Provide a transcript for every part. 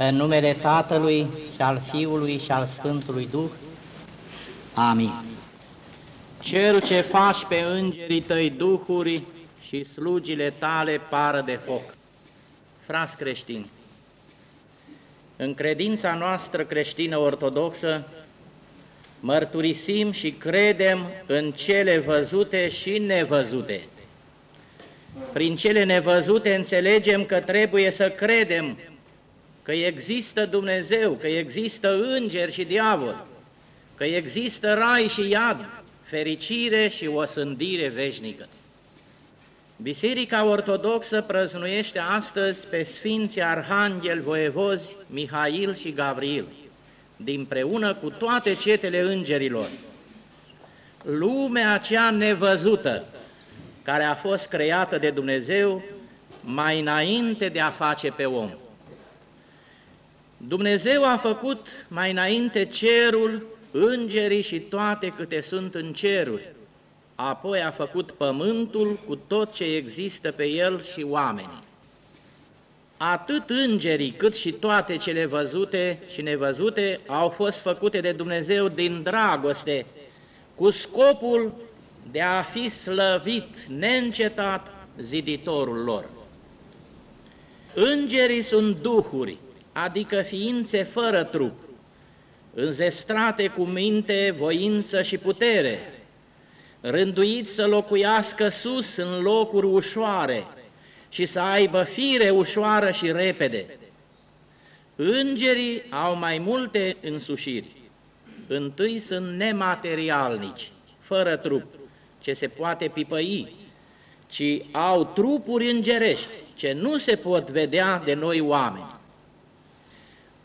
În numele Tatălui și al Fiului și al Sfântului Duh. Amin. Cerul ce faci pe îngerii tăi duhuri și slugile tale pară de foc. Frați creștini, în credința noastră creștină ortodoxă, mărturisim și credem în cele văzute și nevăzute. Prin cele nevăzute înțelegem că trebuie să credem că există Dumnezeu, că există îngeri și diavol, că există rai și iad, fericire și osândire veșnică. Biserica Ortodoxă prăznuiește astăzi pe Sfinții Arhanghel Voievozi Mihail și Gavril, dinpreună cu toate cetele îngerilor. Lumea aceea nevăzută, care a fost creată de Dumnezeu mai înainte de a face pe om. Dumnezeu a făcut mai înainte cerul, îngerii și toate câte sunt în ceruri. Apoi a făcut pământul cu tot ce există pe el și oamenii. Atât îngerii cât și toate cele văzute și nevăzute au fost făcute de Dumnezeu din dragoste, cu scopul de a fi slăvit, neîncetat, ziditorul lor. Îngerii sunt duhuri, adică ființe fără trup, înzestrate cu minte, voință și putere, rânduiți să locuiască sus în locuri ușoare și să aibă fire ușoară și repede. Îngerii au mai multe însușiri. Întâi sunt nematerialnici, fără trup, ce se poate pipăi, ci au trupuri îngerești, ce nu se pot vedea de noi oameni.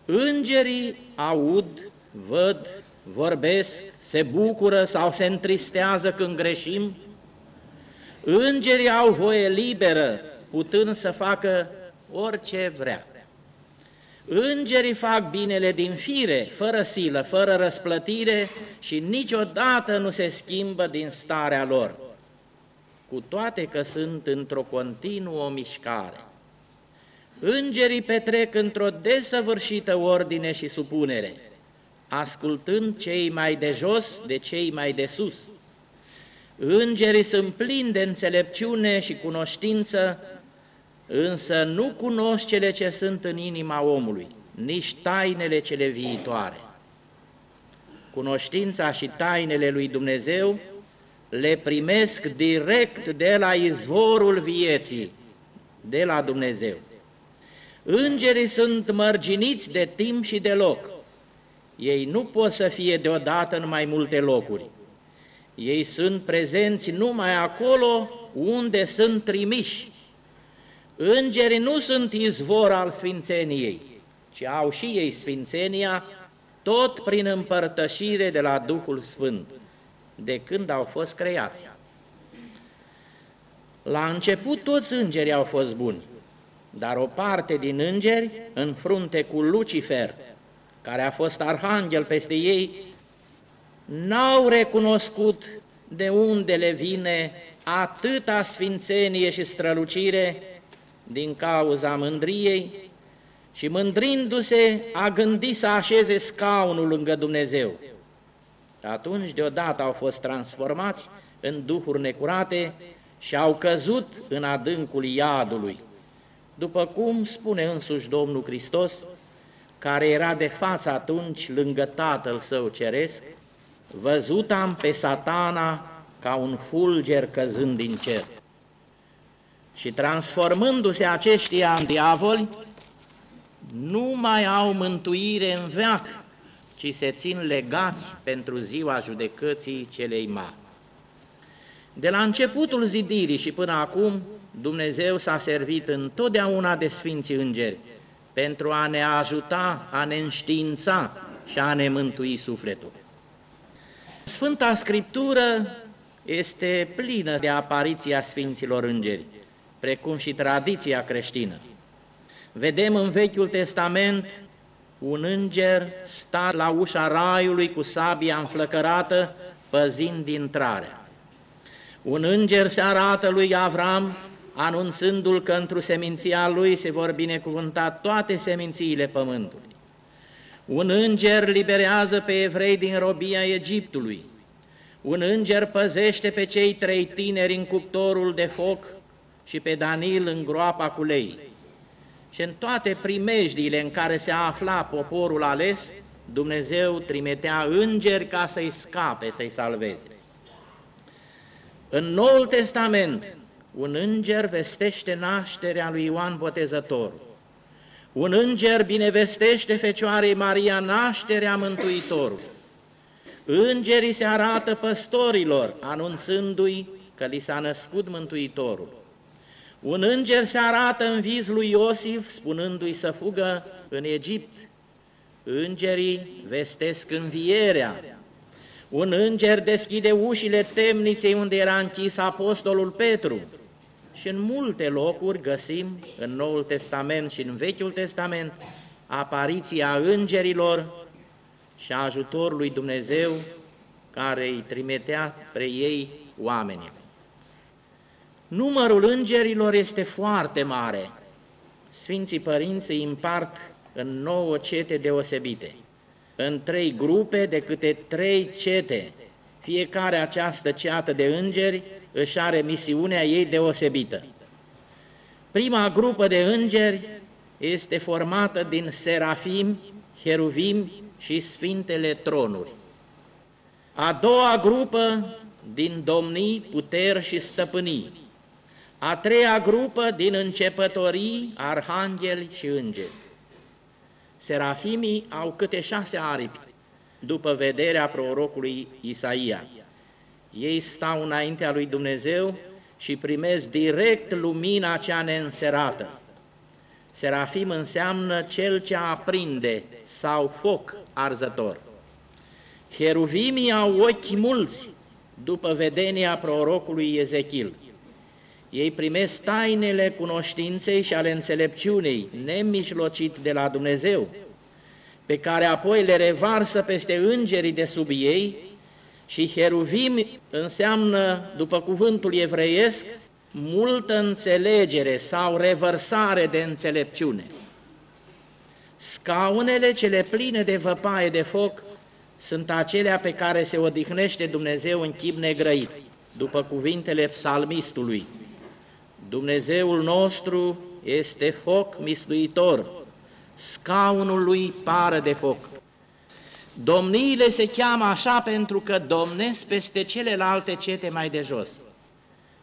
Îngerii aud, văd, vorbesc, se bucură sau se întristează când greșim. Îngerii au voie liberă, putând să facă orice vrea. Îngerii fac binele din fire, fără silă, fără răsplătire și niciodată nu se schimbă din starea lor, cu toate că sunt într-o continuă mișcare. Îngerii petrec într-o desăvârșită ordine și supunere, ascultând cei mai de jos de cei mai de sus. Îngerii sunt plini de înțelepciune și cunoștință, însă nu cunosc cele ce sunt în inima omului, nici tainele cele viitoare. Cunoștința și tainele lui Dumnezeu le primesc direct de la izvorul vieții, de la Dumnezeu. Îngerii sunt mărginiți de timp și de loc. Ei nu pot să fie deodată în mai multe locuri. Ei sunt prezenți numai acolo unde sunt trimiși. Îngerii nu sunt izvor al sfințeniei, ci au și ei sfințenia tot prin împărtășire de la Duhul Sfânt, de când au fost creați. La început toți îngerii au fost buni, dar o parte din îngeri, în frunte cu Lucifer, care a fost arhanghel peste ei, n-au recunoscut de unde le vine atâta sfințenie și strălucire din cauza mândriei și mândrindu-se a gândit să așeze scaunul lângă Dumnezeu. Atunci deodată au fost transformați în duhuri necurate și au căzut în adâncul iadului după cum spune însuși Domnul Hristos, care era de față atunci lângă Tatăl Său Ceresc, văzut am pe satana ca un fulger căzând din cer. Și transformându-se aceștia în diavoli, nu mai au mântuire în veac, ci se țin legați pentru ziua judecății celei mari. De la începutul zidirii și până acum, Dumnezeu s-a servit întotdeauna de Sfinții Îngeri pentru a ne ajuta, a ne înștiința și a ne mântui sufletul. Sfânta Scriptură este plină de apariția Sfinților Îngeri, precum și tradiția creștină. Vedem în Vechiul Testament un înger sta la ușa raiului cu sabia înflăcărată, păzind intrarea. Un înger se arată lui Avram anunțându-l că într-o seminția lui se vor binecuvânta toate semințiile pământului. Un înger liberează pe evrei din robia Egiptului. Un înger păzește pe cei trei tineri în cuptorul de foc și pe Danil în groapa cu lei. Și în toate primejdiile în care se afla poporul ales, Dumnezeu trimitea îngeri ca să-i scape, să-i salveze. În Noul Testament, un înger vestește nașterea lui Ioan Botezătorul. Un înger binevestește Fecioarei Maria nașterea Mântuitorului. Îngerii se arată păstorilor, anunțându-i că li s-a născut Mântuitorul. Un înger se arată în viz lui Iosif, spunându-i să fugă în Egipt. Îngerii vestesc învierea. Un înger deschide ușile temniței unde era închis apostolul Petru. Și în multe locuri găsim, în Noul Testament și în Vechiul Testament, apariția îngerilor și a ajutorului Dumnezeu care îi trimitea pre ei oamenii. Numărul îngerilor este foarte mare. Sfinții Părinți îi împart în nouă cete deosebite, în trei grupe de câte trei cete. Fiecare această ceată de îngeri își are misiunea ei deosebită. Prima grupă de îngeri este formată din serafim, heruvim și sfintele tronuri. A doua grupă din domnii, puteri și stăpânii. A treia grupă din începătorii, arhangeli și îngeri. Serafimii au câte șase aripi, după vederea prorocului Isaia. Ei stau înaintea lui Dumnezeu și primesc direct lumina cea neînserată. Serafim înseamnă cel ce aprinde sau foc arzător. Heruvimii au ochi mulți, după vedenia prorocului Ezechil. Ei primesc tainele cunoștinței și ale înțelepciunii, nemijlocit de la Dumnezeu, pe care apoi le revarsă peste îngerii de sub ei și heruvim înseamnă, după cuvântul evreiesc, multă înțelegere sau revărsare de înțelepciune. Scaunele cele pline de văpaie de foc sunt acelea pe care se odihnește Dumnezeu în chip negrăit, după cuvintele psalmistului. Dumnezeul nostru este foc mistuitor, scaunul lui pară de foc. Domniile se cheamă așa pentru că domnesc peste celelalte cete mai de jos.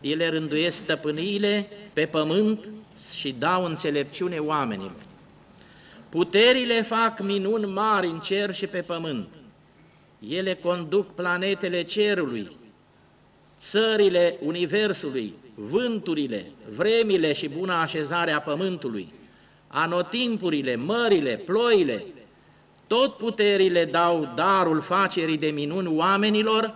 Ele rânduiesc stăpâniile pe pământ și dau înțelepciune oamenilor. Puterile fac minuni mari în cer și pe pământ. Ele conduc planetele cerului, țările universului, vânturile, vremile și buna așezare a pământului, anotimpurile, mările, ploile, tot puterile dau darul facerii de minuni oamenilor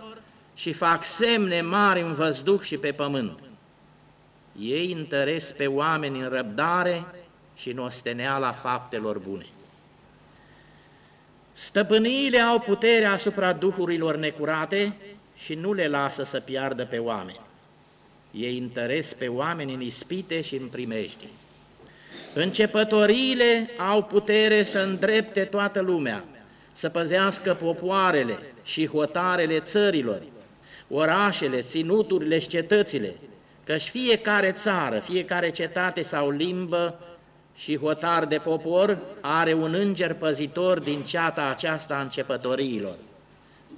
și fac semne mari în văzduh și pe pământ. Ei întăresc pe oameni în răbdare și în osteneala faptelor bune. Stăpâniile au puterea asupra duhurilor necurate și nu le lasă să piardă pe oameni. Ei întăresc pe oameni în ispite și în primejdi. Începătoriile au putere să îndrepte toată lumea, să păzească popoarele și hotarele țărilor, orașele, ținuturile și cetățile, căci fiecare țară, fiecare cetate sau limbă și hotar de popor are un înger păzitor din ceata aceasta a începătoriilor.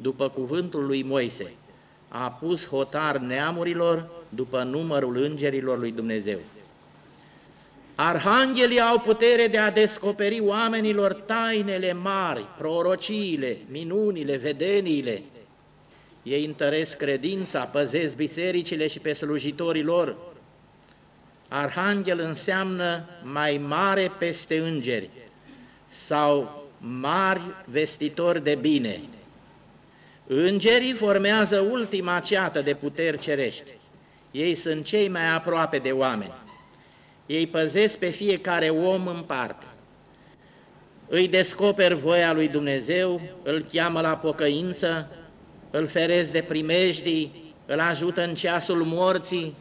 După cuvântul lui Moise, a pus hotar neamurilor după numărul îngerilor lui Dumnezeu. Arhanghelii au putere de a descoperi oamenilor tainele mari, prorociile, minunile, vedeniile. Ei întăresc credința, păzesc bisericile și pe slujitorii lor. Arhanghel înseamnă mai mare peste îngeri sau mari vestitori de bine. Îngerii formează ultima ceată de puteri cerești. Ei sunt cei mai aproape de oameni. Ei păzesc pe fiecare om în parte. Îi descoper voia lui Dumnezeu, îl cheamă la pocăință, îl feresc de primejdii, îl ajută în ceasul morții,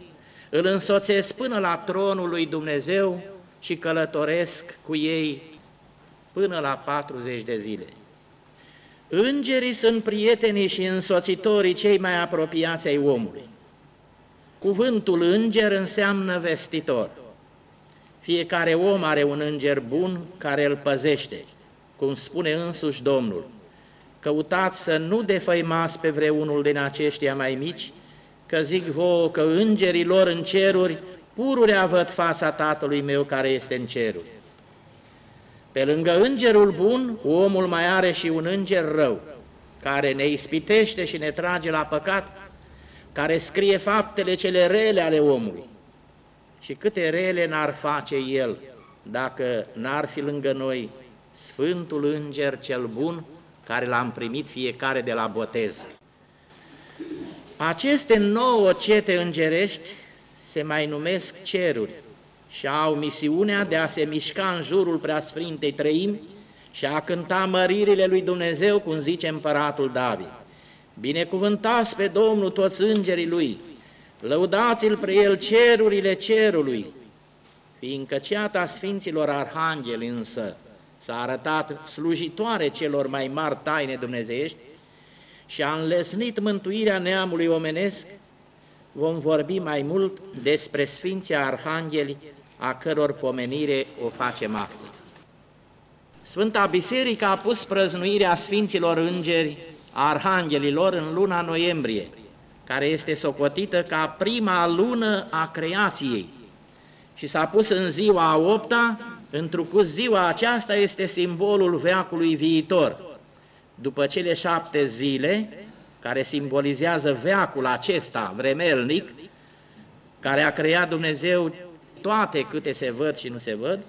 îl însoțesc până la tronul lui Dumnezeu și călătoresc cu ei până la 40 de zile. Îngerii sunt prietenii și însoțitorii cei mai apropiați ai omului. Cuvântul înger înseamnă vestitor. Fiecare om are un înger bun care îl păzește, cum spune însuși Domnul. Căutați să nu defăimați pe vreunul din aceștia mai mici, că zic vouă că îngerii lor în ceruri pururea văd fața Tatălui meu care este în ceruri. Pe lângă îngerul bun, omul mai are și un înger rău, care ne ispitește și ne trage la păcat, care scrie faptele cele rele ale omului. Și câte rele n-ar face el dacă n-ar fi lângă noi Sfântul Înger cel Bun, care l-am primit fiecare de la botez. Aceste nouă cete îngerești se mai numesc ceruri și au misiunea de a se mișca în jurul preasfintei trăimi și a cânta măririle lui Dumnezeu, cum zice împăratul David. Binecuvântați pe Domnul toți îngerii Lui, lăudați-L pre El cerurile cerului, fiindcă ceata Sfinților Arhangheli însă s-a arătat slujitoare celor mai mari taine dumnezeiești și a înlesnit mântuirea neamului omenesc, vom vorbi mai mult despre Sfinții Arhangheli, a căror pomenire o facem astăzi. Sfânta Biserică a pus prăznuirea Sfinților Îngeri a arhanghelilor în luna noiembrie, care este socotită ca prima lună a creației și s-a pus în ziua a opta, întrucât ziua aceasta este simbolul veacului viitor. După cele șapte zile, care simbolizează veacul acesta vremelnic, care a creat Dumnezeu toate câte se văd și nu se văd,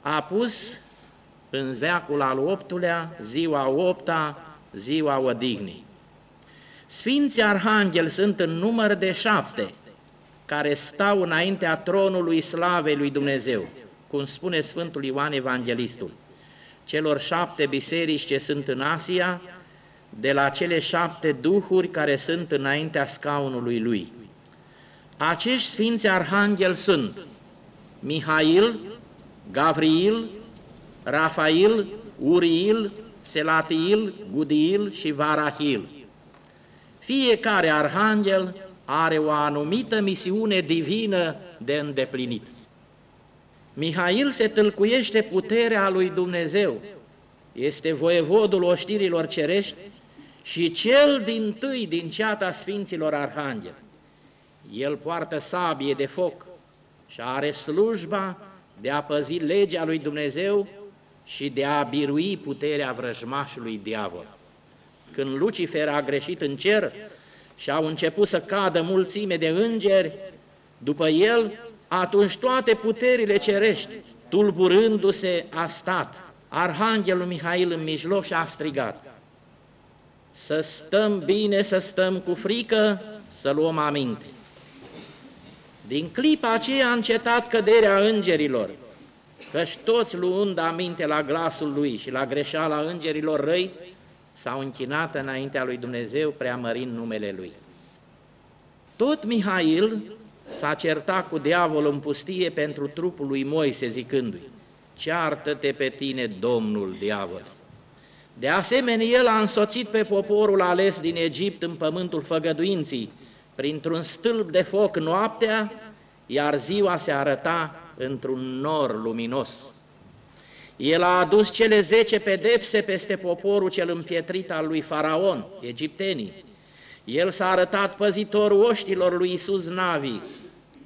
a pus în veacul al optulea, ziua opta, ziua odihnii. Sfinții arhangheli sunt în număr de șapte, care stau înaintea tronului slavei lui Dumnezeu, cum spune Sfântul Ioan Evanghelistul. Celor șapte biserici ce sunt în Asia, de la cele șapte duhuri care sunt înaintea scaunului lui. Acești sfinți arhangheli sunt Mihail, Gavriil, Rafail, Uriil, Selatiil, Gudiil și Varahil. Fiecare arhanghel are o anumită misiune divină de îndeplinit. Mihail se tâlcuiește puterea lui Dumnezeu, este voievodul oștirilor cerești și cel din tâi din ceata Sfinților Arhanghel. El poartă sabie de foc și are slujba de a păzi legea lui Dumnezeu și de a birui puterea vrăjmașului diavol. Când Lucifer a greșit în cer și au început să cadă mulțime de îngeri, după el, atunci toate puterile cerești, tulburându-se, a stat. Arhanghelul Mihail în mijloc și a strigat, să stăm bine, să stăm cu frică, să luăm aminte. Din clipa aceea a încetat căderea îngerilor, căci toți luând aminte la glasul lui și la greșeala îngerilor răi, s-au închinat înaintea lui Dumnezeu preamărind numele lui. Tot Mihail s-a certat cu diavolul în pustie pentru trupul lui Moise, zicându-i, ceartă-te pe tine, Domnul diavol. De asemenea, el a însoțit pe poporul ales din Egipt în pământul făgăduinții, printr-un stâlp de foc noaptea, iar ziua se arăta într-un nor luminos. El a adus cele zece pedepse peste poporul cel împietrit al lui Faraon, egiptenii. El s-a arătat păzitorul oștilor lui Isus Navi,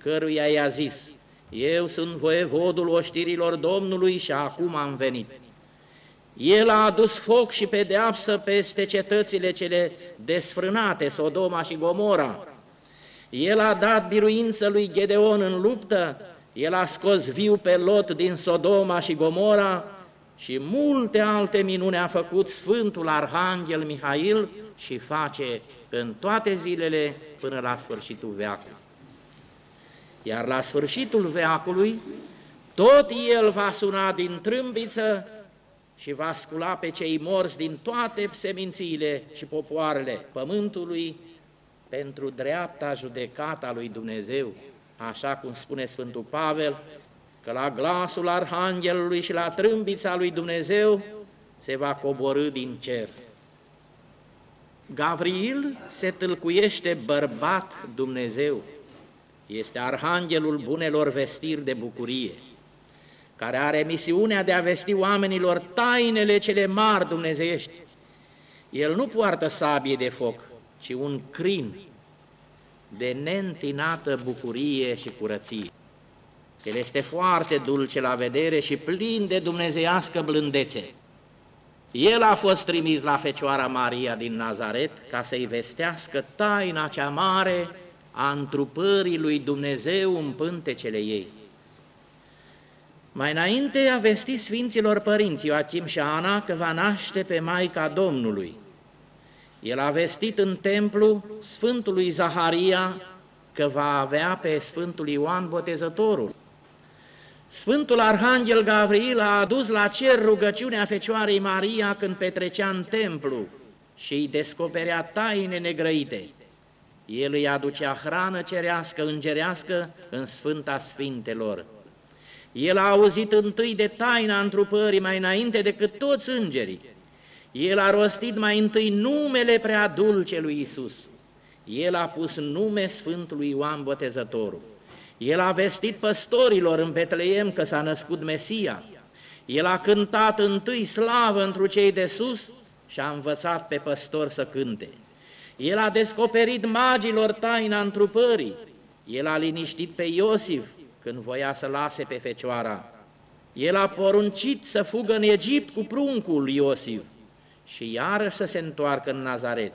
căruia i-a zis, Eu sunt voievodul oștirilor Domnului și acum am venit. El a adus foc și pedeapsă peste cetățile cele desfrânate, Sodoma și Gomora. El a dat biruință lui Gedeon în luptă el a scos viu pe Lot din Sodoma și Gomora și multe alte minune a făcut Sfântul Arhanghel Mihail și face în toate zilele până la sfârșitul veacului. Iar la sfârșitul veacului, tot el va suna din trâmbiță și va scula pe cei morți din toate semințiile și popoarele pământului pentru dreapta judecata lui Dumnezeu, așa cum spune Sfântul Pavel, că la glasul arhanghelului și la trâmbița lui Dumnezeu se va coborâ din cer. Gavril se tâlcuiește bărbat Dumnezeu, este arhanghelul bunelor vestiri de bucurie, care are misiunea de a vesti oamenilor tainele cele mari dumnezeiești. El nu poartă sabie de foc, ci un crin de neîntinată bucurie și curăție. El este foarte dulce la vedere și plin de dumnezeiască blândețe. El a fost trimis la Fecioara Maria din Nazaret ca să-i vestească taina cea mare a întrupării lui Dumnezeu în pântecele ei. Mai înainte a vestit Sfinților Părinți Ioachim și Ana că va naște pe Maica Domnului. El a vestit în templu Sfântului Zaharia că va avea pe Sfântul Ioan Botezătorul. Sfântul Arhanghel Gavril a adus la cer rugăciunea Fecioarei Maria când petrecea în templu și îi descoperea taine negrăite. El îi aducea hrană cerească, îngerească în Sfânta Sfintelor. El a auzit întâi de taina întrupării mai înainte decât toți îngerii. El a rostit mai întâi numele prea dulce lui Isus. El a pus nume Sfântului Ioan Botezătorul. El a vestit păstorilor în Betleem că s-a născut Mesia. El a cântat întâi slavă întru cei de sus și a învățat pe păstor să cânte. El a descoperit magilor taina întrupării. El a liniștit pe Iosif când voia să lase pe fecioara. El a poruncit să fugă în Egipt cu pruncul Iosif și iarăși să se întoarcă în Nazaret.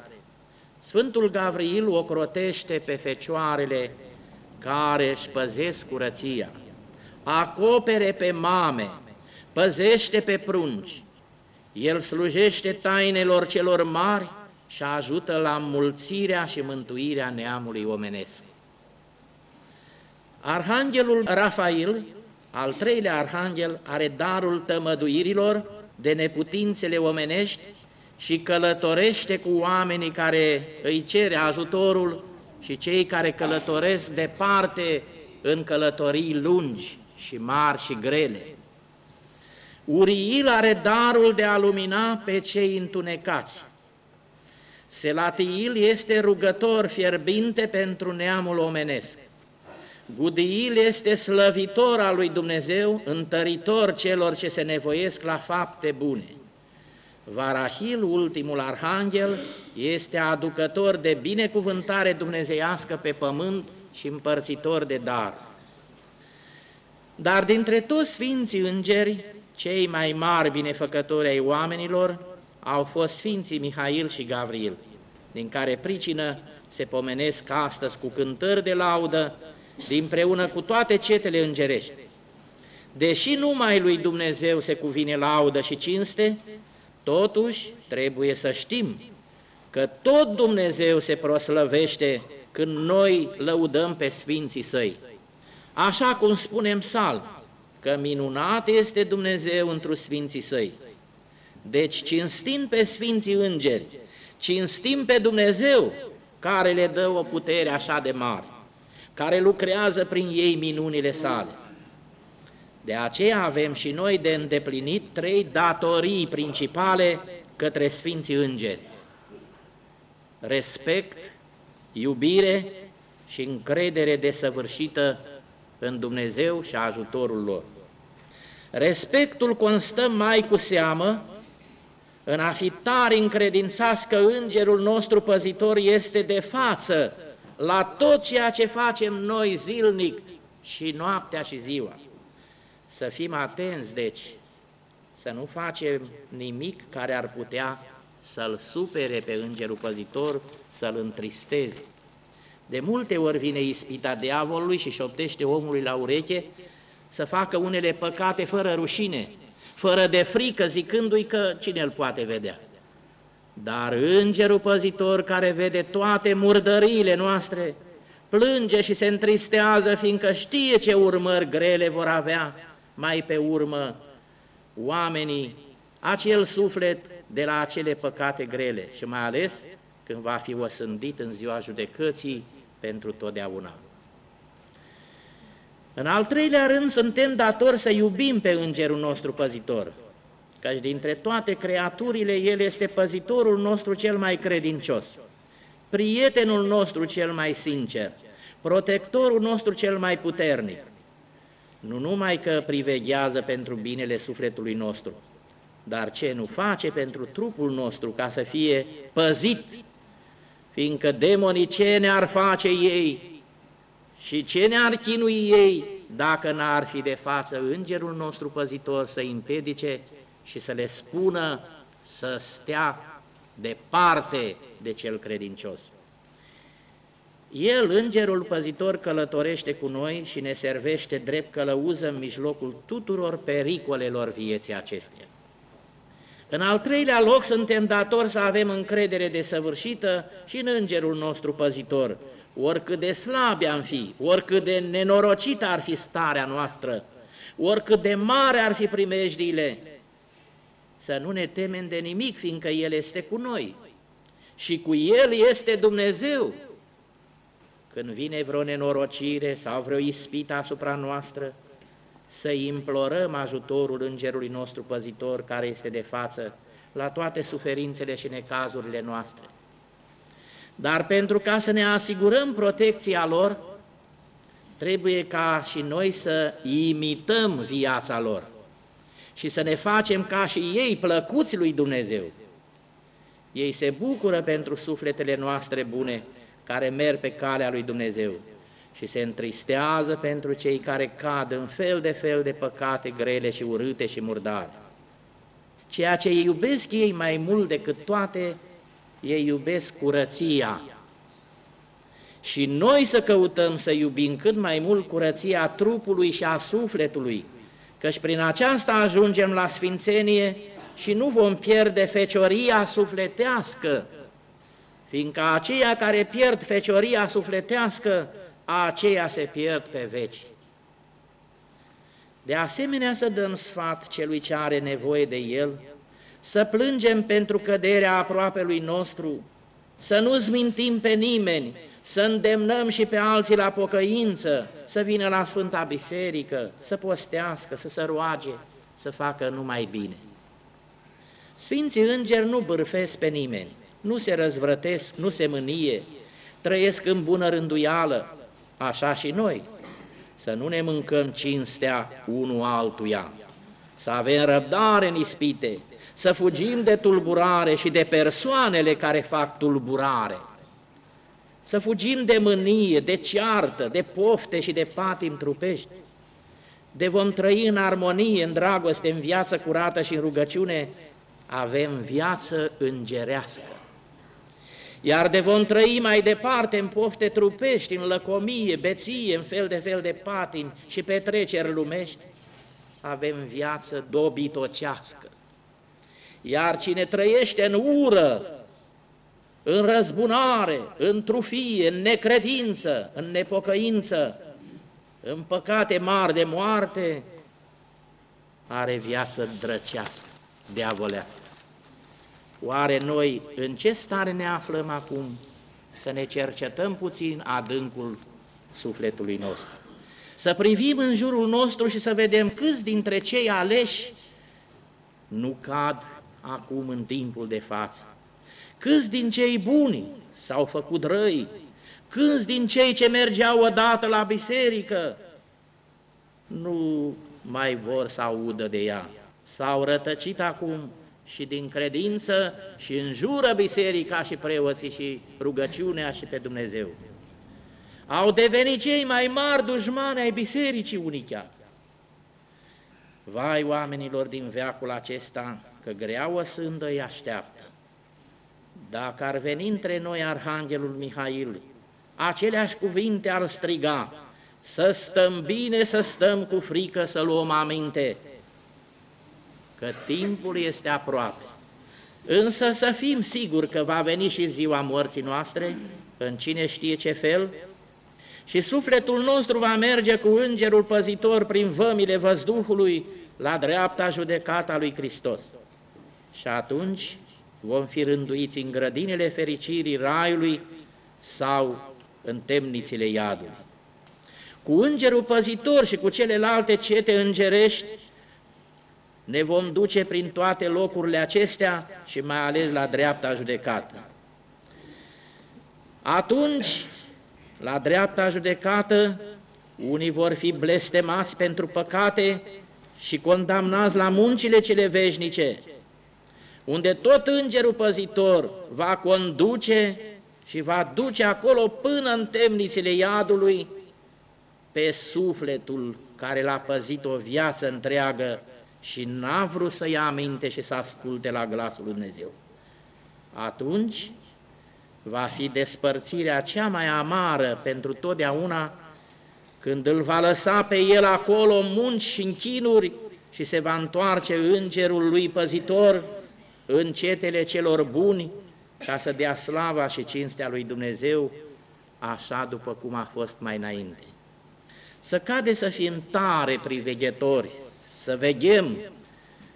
Sfântul Gavril o crotește pe fecioarele care își păzesc curăția, acopere pe mame, păzește pe prunci, el slujește tainelor celor mari și ajută la mulțirea și mântuirea neamului omenesc. Arhanghelul Rafael, al treilea arhanghel, are darul tămăduirilor de neputințele omenești și călătorește cu oamenii care îi cere ajutorul și cei care călătoresc departe în călătorii lungi și mari și grele. Uriil are darul de a lumina pe cei întunecați. Selatiil este rugător fierbinte pentru neamul omenesc. Gudiil este slăvitor al lui Dumnezeu, întăritor celor ce se nevoiesc la fapte bune. Varahil, ultimul arhanghel, este aducător de binecuvântare dumnezeiască pe pământ și împărțitor de dar. Dar dintre toți sfinții îngeri, cei mai mari binefăcători ai oamenilor au fost sfinții Mihail și Gavril, din care pricină se pomenesc astăzi cu cântări de laudă, dinpreună cu toate cetele îngerești. Deși numai lui Dumnezeu se cuvine laudă și cinste, Totuși, trebuie să știm că tot Dumnezeu se proslăvește când noi lăudăm pe Sfinții Săi. Așa cum spunem sal, că minunat este Dumnezeu întru Sfinții Săi. Deci, cinstim pe Sfinții Îngeri, cinstim pe Dumnezeu care le dă o putere așa de mare, care lucrează prin ei minunile sale. De aceea avem și noi de îndeplinit trei datorii principale către Sfinții Îngeri. Respect, iubire și încredere desăvârșită în Dumnezeu și ajutorul lor. Respectul constă mai cu seamă în a fi tare încredințați că Îngerul nostru păzitor este de față la tot ceea ce facem noi zilnic și noaptea și ziua. Să fim atenți, deci, să nu facem nimic care ar putea să-l supere pe îngerul păzitor, să-l întristeze. De multe ori vine ispita diavolului și șoptește omului la ureche să facă unele păcate fără rușine, fără de frică, zicându-i că cine îl poate vedea. Dar îngerul păzitor care vede toate murdăriile noastre, plânge și se întristează, fiindcă știe ce urmări grele vor avea mai pe urmă oamenii acel suflet de la acele păcate grele și mai ales când va fi osândit în ziua judecății pentru totdeauna. În al treilea rând, suntem datori să iubim pe Îngerul nostru păzitor, căci dintre toate creaturile, El este păzitorul nostru cel mai credincios, prietenul nostru cel mai sincer, protectorul nostru cel mai puternic. Nu numai că priveghează pentru binele sufletului nostru, dar ce nu face pentru trupul nostru ca să fie păzit, fiindcă demonii ce ne-ar face ei și ce ne-ar chinui ei dacă n-ar fi de față îngerul nostru păzitor să împedice și să le spună să stea departe de cel credincios. El, îngerul păzitor, călătorește cu noi și ne servește drept călăuză în mijlocul tuturor pericolelor vieții acesteia. În al treilea loc, suntem datori să avem încredere desăvârșită și în îngerul nostru păzitor, oricât de slabi am fi, oricât de nenorocită ar fi starea noastră, oricât de mare ar fi primejdiile, să nu ne temem de nimic, fiindcă El este cu noi și cu El este Dumnezeu. Când vine vreo nenorocire sau vreo ispită asupra noastră, să implorăm ajutorul Îngerului nostru păzitor care este de față la toate suferințele și necazurile noastre. Dar pentru ca să ne asigurăm protecția lor, trebuie ca și noi să imităm viața lor și să ne facem ca și ei plăcuți lui Dumnezeu. Ei se bucură pentru sufletele noastre bune care merg pe calea lui Dumnezeu și se întristează pentru cei care cad în fel de fel de păcate grele și urâte și murdare. Ceea ce iubesc ei mai mult decât toate, ei iubesc curăția. Și noi să căutăm să iubim cât mai mult curăția trupului și a sufletului, căci prin aceasta ajungem la sfințenie și nu vom pierde fecioria sufletească, fiindcă aceia care pierd fecioria sufletească aceia se pierd pe veci. De asemenea să dăm sfat celui ce are nevoie de el, să plângem pentru căderea aproapelui nostru, să nu zmintim pe nimeni, să îndemnăm și pe alții la pocăință, să vină la Sfânta Biserică, să postească, să se roage, să facă numai bine. Sfinții îngeri nu bârfesc pe nimeni, nu se răzvrătesc, nu se mânie, trăiesc în bună rânduială, așa și noi, să nu ne mâncăm cinstea unul altuia, să avem răbdare în ispite, să fugim de tulburare și de persoanele care fac tulburare, să fugim de mânie, de ceartă, de pofte și de patim trupești, de vom trăi în armonie, în dragoste, în viață curată și în rugăciune, avem viață îngerească iar de vom trăi mai departe în pofte trupești, în lăcomie, beție, în fel de fel de patini și petreceri lumești, avem viață dobitocească. Iar cine trăiește în ură, în răzbunare, în trufie, în necredință, în nepocăință, în păcate mari de moarte, are viață drăcească, diavolească. Oare noi în ce stare ne aflăm acum? Să ne cercetăm puțin adâncul sufletului nostru. Să privim în jurul nostru și să vedem câți dintre cei aleși nu cad acum în timpul de față. Câți din cei buni s-au făcut răi, câți din cei ce mergeau odată la biserică nu mai vor să audă de ea. S-au rătăcit acum și din credință și înjură biserica și preoții și rugăciunea și pe Dumnezeu. Au devenit cei mai mari dușmani ai bisericii unii chiar. Vai oamenilor din veacul acesta, că grea o sândă îi așteaptă. Dacă ar veni între noi Arhanghelul Mihail, aceleași cuvinte ar striga, să stăm bine, să stăm cu frică, să luăm aminte, că timpul este aproape. Însă să fim siguri că va veni și ziua morții noastre, în cine știe ce fel, și sufletul nostru va merge cu îngerul păzitor prin vămile văzduhului la dreapta judecata lui Hristos. Și atunci vom fi rânduiți în grădinile fericirii raiului sau în temnițile iadului. Cu îngerul păzitor și cu celelalte cete îngerești ne vom duce prin toate locurile acestea și mai ales la dreapta judecată. Atunci, la dreapta judecată, unii vor fi blestemați pentru păcate și condamnați la muncile cele veșnice, unde tot îngerul păzitor va conduce și va duce acolo până în temnițele iadului pe sufletul care l-a păzit o viață întreagă și n-a vrut să ia aminte și să asculte la glasul lui Dumnezeu. Atunci va fi despărțirea cea mai amară pentru totdeauna când îl va lăsa pe el acolo munci și închinuri și se va întoarce îngerul lui păzitor în cetele celor buni ca să dea slava și cinstea lui Dumnezeu, așa după cum a fost mai înainte. Să cade să fim tare priveghetori, să veghem,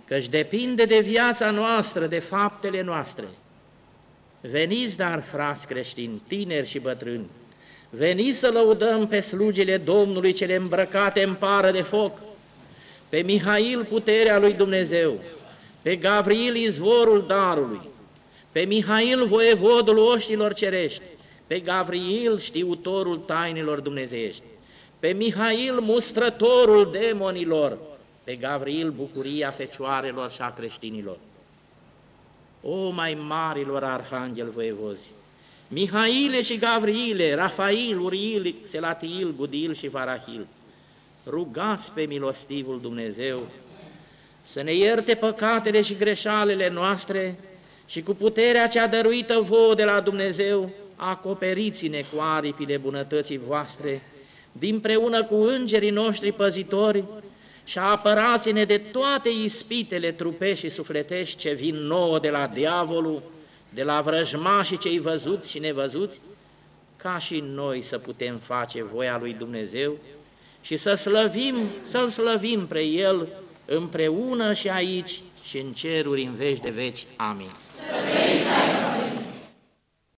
căci depinde de viața noastră, de faptele noastre. Veniți, dar, frați creștini, tineri și bătrâni, veniți să lăudăm pe slugile Domnului cele îmbrăcate în pară de foc, pe Mihail puterea lui Dumnezeu, pe Gavril izvorul darului, pe Mihail voievodul oștilor cerești, pe Gavril știutorul tainilor dumnezeiești, pe Mihail mustrătorul demonilor, pe Gavril bucuria fecioarelor și a creștinilor. O mai marilor arhanghel voievozi, Mihaile și Gavriile, Rafail, Uriil, Selatiil, Gudil și Varahil, rugați pe milostivul Dumnezeu să ne ierte păcatele și greșalele noastre și cu puterea cea dăruită vouă de la Dumnezeu, acoperiți-ne cu aripile bunătății voastre, dinpreună cu îngerii noștri păzitori, și apărați-ne de toate ispitele trupești și sufletești ce vin nouă de la diavolul, de la vrăjmașii cei văzuți și nevăzuți, ca și noi să putem face voia lui Dumnezeu și să slăvim, să-L slăvim pre El împreună și aici și în ceruri în veci de veci. Amin. Să